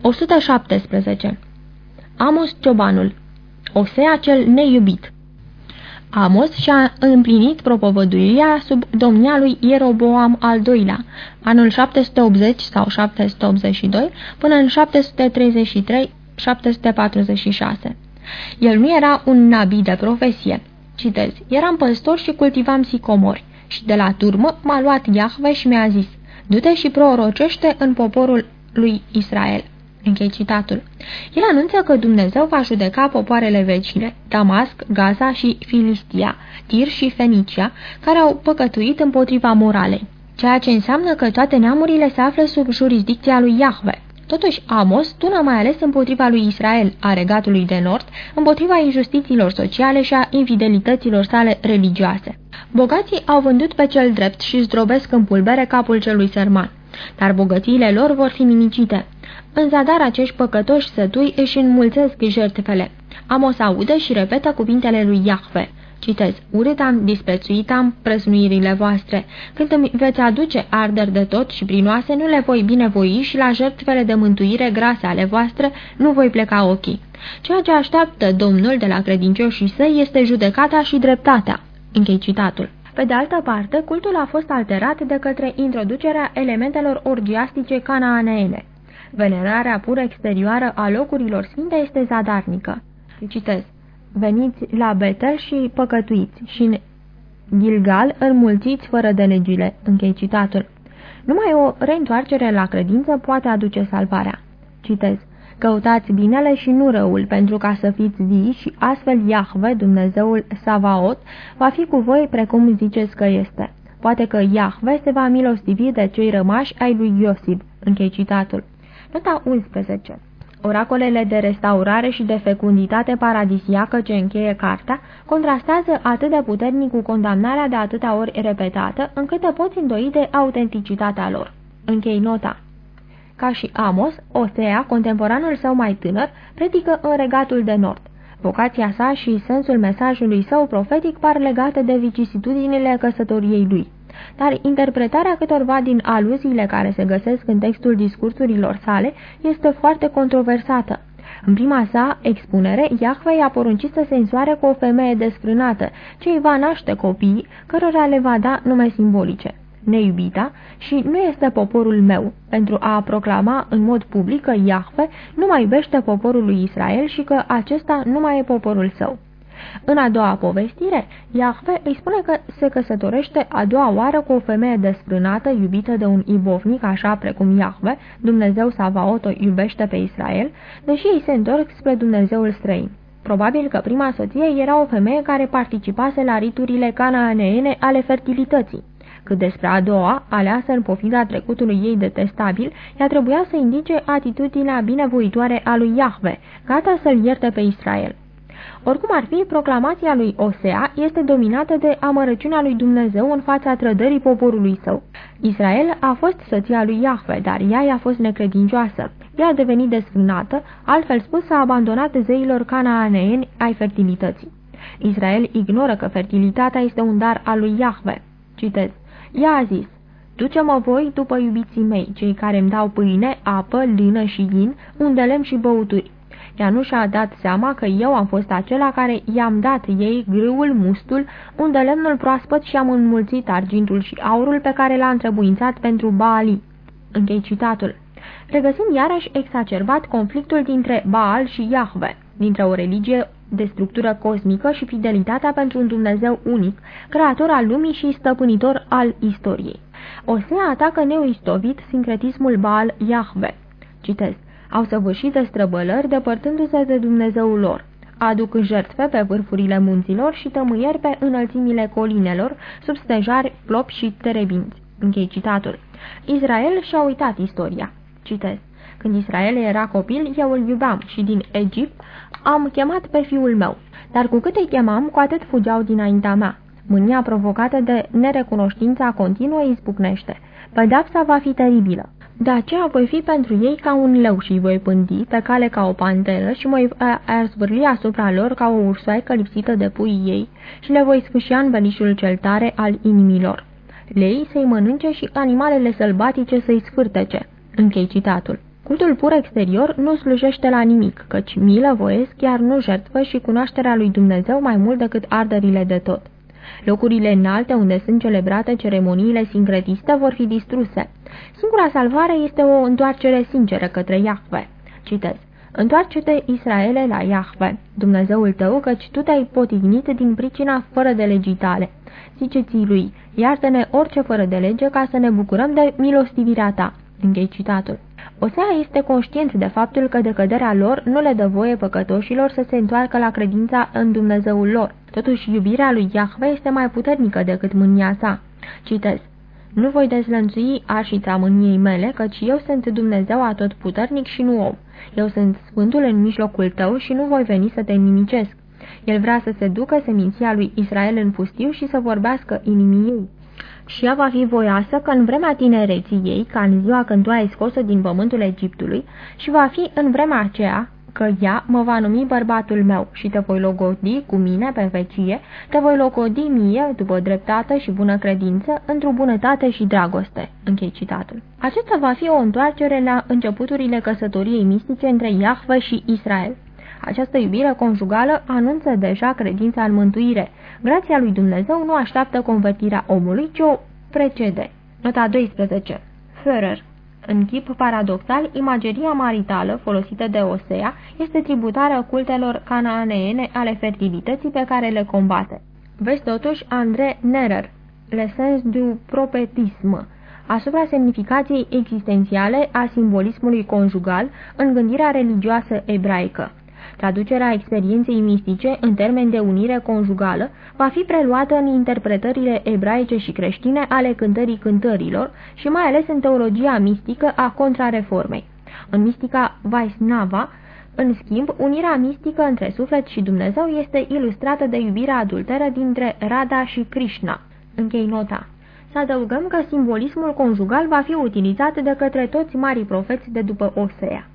117. Amos Ciobanul Osea cel neiubit Amos și-a împlinit propovăduirea sub domnia lui Ieroboam al II-lea, anul 780 sau 782 până în 733-746. El nu era un nabi de profesie. Citez, eram păstor și cultivam sicomori și de la turmă m-a luat Iahve și mi-a zis, du-te și prorocește în poporul lui Israel. Închei citatul. El anunță că Dumnezeu va judeca popoarele vecine, Damasc, Gaza și Filistia, Tir și Fenicia, care au păcătuit împotriva moralei, ceea ce înseamnă că toate neamurile se află sub jurisdicția lui Iahve. Totuși, Amos tună mai ales împotriva lui Israel, a regatului de nord, împotriva injustițiilor sociale și a infidelităților sale religioase. Bogații au vândut pe cel drept și zdrobesc în pulbere capul celui sărman, dar bogățiile lor vor fi nimicite. În zadar acești păcătoși sătui își înmulțesc jertfele. Amos audă și repetă cuvintele lui Iahve. Citez, urât am, disprețuit am prăznuirile voastre. Când îmi veți aduce arderi de tot și brinoase, nu le voi binevoi și la jertfele de mântuire grase ale voastre nu voi pleca ochii. Ceea ce așteaptă Domnul de la credincioșii săi este judecata și dreptatea. Închei citatul. Pe de altă parte, cultul a fost alterat de către introducerea elementelor orgiastice canaaneene. Venerarea pură exterioară a locurilor sfinte este zadarnică. Citez. Veniți la Betel și păcătuiți și în Gilgal înmulțiți fără de legile. Închei citatul. Numai o reîntoarcere la credință poate aduce salvarea. Citez. Căutați binele și nu răul, pentru ca să fiți vii și astfel Iahve, Dumnezeul Savaot, va fi cu voi precum ziceți că este. Poate că Iahve se va milostivi de cei rămași ai lui Iosib. Închei citatul. Nota 11 Oracolele de restaurare și de fecunditate paradisiacă ce încheie cartea contrastează atât de puternic cu condamnarea de atâtea ori repetată, încât te poți îndoi de autenticitatea lor. Închei nota. Ca și Amos, Osea, contemporanul său mai tânăr, predică în regatul de nord. Vocația sa și sensul mesajului său profetic par legate de vicisitudinile căsătoriei lui dar interpretarea câtorva din aluziile care se găsesc în textul discursurilor sale este foarte controversată. În prima sa expunere, Iahve i-a poruncit să se însoare cu o femeie desfrânată, ce îi va naște copii, cărora le va da nume simbolice. Neiubita și nu este poporul meu, pentru a proclama în mod public că Iahve nu mai iubește poporul lui Israel și că acesta nu mai e poporul său. În a doua povestire, Iahve îi spune că se căsătorește a doua oară cu o femeie desfrânată, iubită de un ibovnic, așa precum Iahve, Dumnezeu Savaot o iubește pe Israel, deși ei se întorc spre Dumnezeul străin. Probabil că prima soție era o femeie care participase la riturile canaaneene ale fertilității. Cât despre a doua, aleasă în pofida trecutului ei detestabil, ea trebuia să indice atitudinea binevoitoare a lui Iahve, gata să-l ierte pe Israel. Oricum ar fi, proclamația lui Osea este dominată de amărăciunea lui Dumnezeu în fața trădării poporului său. Israel a fost soția lui Iahve, dar ea i-a fost necredincioasă. Ea a devenit desfrânată, altfel spus a abandonat zeilor canaaneeni ai fertilității. Israel ignoră că fertilitatea este un dar al lui Iahve. Citez. Ea a zis, Duce-mă voi după iubiții mei, cei care îmi dau pâine, apă, lină și ghin, unde lemn și băuturi. Ea nu și-a dat seama că eu am fost acela care i-am dat ei grâul, mustul, unde lemnul proaspăt și am înmulțit argintul și aurul pe care l-a întrebuințat pentru Baali. Închei citatul. Regăsind iarăși exacerbat conflictul dintre Baal și Iahve, dintre o religie de structură cosmică și fidelitatea pentru un Dumnezeu unic, creator al lumii și stăpânitor al istoriei. Osea atacă neoistovit sincretismul Baal Iahve. Citesc au săvârșit destrăbălări depărtându-se de Dumnezeul lor. Aduc jertfe pe vârfurile munților și tămâieri pe înălțimile colinelor, sub stejari, plopi și terebinți. Închei citatul. Israel și-a uitat istoria. Citez. Când Israel era copil, eu îl iubeam și din Egipt am chemat pe fiul meu. Dar cu cât îi chemam, cu atât fugeau dinaintea mea. Mânia provocată de nerecunoștința continuă izbucnește. Pedapsa va fi teribilă. De aceea voi fi pentru ei ca un leu și voi pândi pe cale ca o panteră și mă voi asupra lor ca o ursoaică lipsită de pui ei și le voi sfâșia în velișul cel tare al inimilor. Lei să-i mănânce și animalele sălbatice să-i sfârtece. Închei citatul. Cultul pur exterior nu slujește la nimic, căci milă voiesc chiar nu jertfă și cunoașterea lui Dumnezeu mai mult decât arderile de tot. Locurile înalte unde sunt celebrate ceremoniile sincretiste vor fi distruse. Singura salvare este o întoarcere sinceră către Iahve. Citez. Întoarce-te, Israele, la Iahve, Dumnezeul tău, căci tu te-ai potignit din pricina fără de legii tale. Ziceți lui, iartă-ne orice fără de lege ca să ne bucurăm de milostivirea ta. Închei citatul. Osea este conștient de faptul că decăderea lor nu le dă voie păcătoșilor să se întoarcă la credința în Dumnezeul lor. Totuși, iubirea lui Iahve este mai puternică decât mânia sa. Citez. Nu voi dezlănțui arșița mâniei mele, căci eu sunt Dumnezeu atotputernic și nu om. Eu sunt Sfântul în mijlocul tău și nu voi veni să te nimicesc. El vrea să se ducă seminția lui Israel în pustiu și să vorbească inimii ei și ea va fi voioasă că în vremea tinereții ei, ca în ziua când tu ai scos-o din pământul Egiptului, și va fi în vremea aceea că ea mă va numi bărbatul meu și te voi logodi cu mine pe vecie, te voi logodi mie după dreptate și bună credință, într-o bunătate și dragoste. Închei citatul. Acesta va fi o întoarcere la începuturile căsătoriei mistice între Iahve și Israel. Această iubire conjugală anunță deja credința în mântuire. Grația lui Dumnezeu nu așteaptă convertirea omului, ci o precede. Nota 12. Führer în chip paradoxal, imageria maritală folosită de Osea este tributară cultelor canaaneene ale fertilității pe care le combate. Vezi totuși André Nerer, Le sens du propetisme, asupra semnificației existențiale a simbolismului conjugal în gândirea religioasă ebraică. Traducerea experienței mistice în termen de unire conjugală va fi preluată în interpretările ebraice și creștine ale cântării cântărilor și mai ales în teologia mistică a contrareformei. În mistica Vaisnava, în schimb, unirea mistică între suflet și Dumnezeu este ilustrată de iubirea adulteră dintre Radha și Krishna. Închei nota. Să adăugăm că simbolismul conjugal va fi utilizat de către toți marii profeți de după Osea.